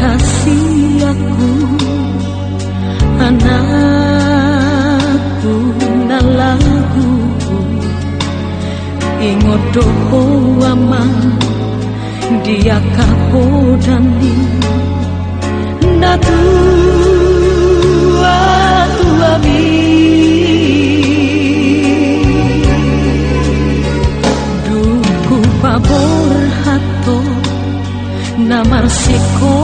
kasih aku anakku nalagu ingot doho aman dia kapodani natu namar sekolai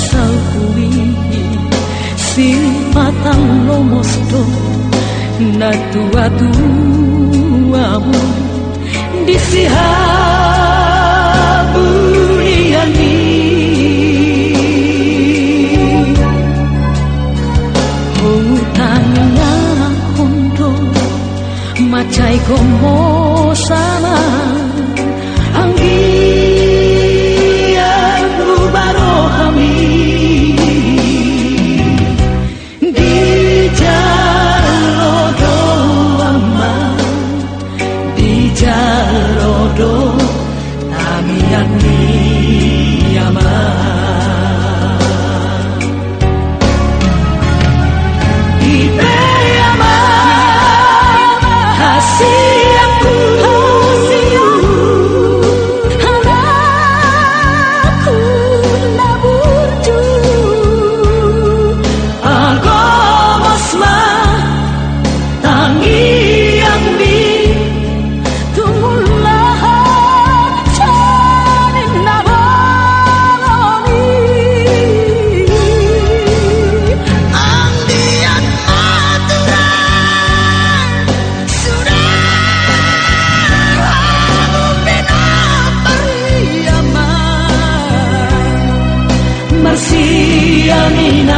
nasal hui si matang lomosto na tua tuamu di sihaburiani Hutangnya hondo Macai gomo sama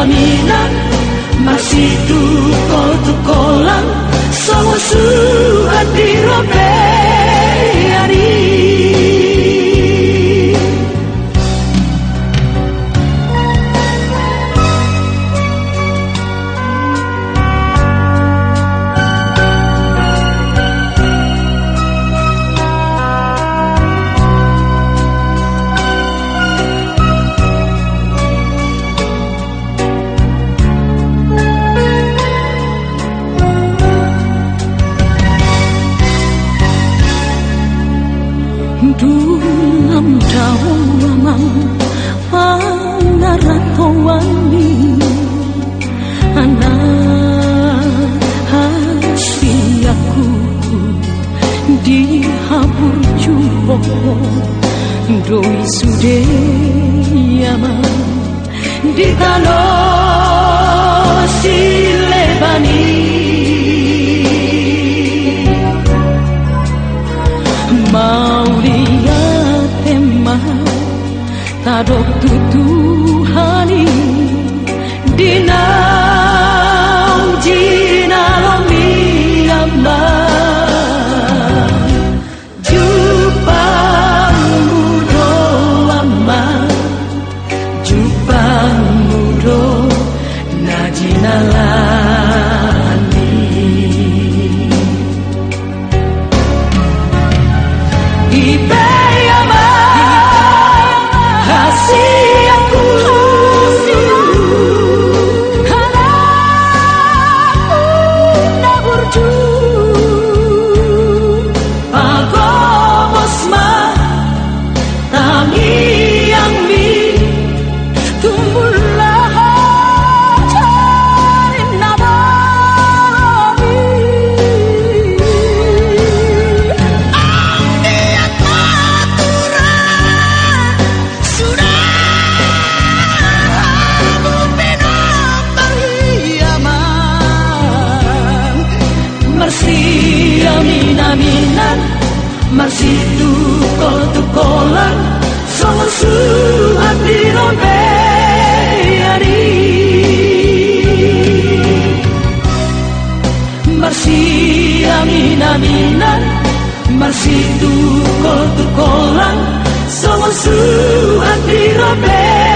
mina mina Masih tuko tukolang Sama suhat di burjumbo doi sude yama ditalo silebani mauria tema tadok tu 一杯。Amina mina Marsitu kotu kolan Songo su ati rompe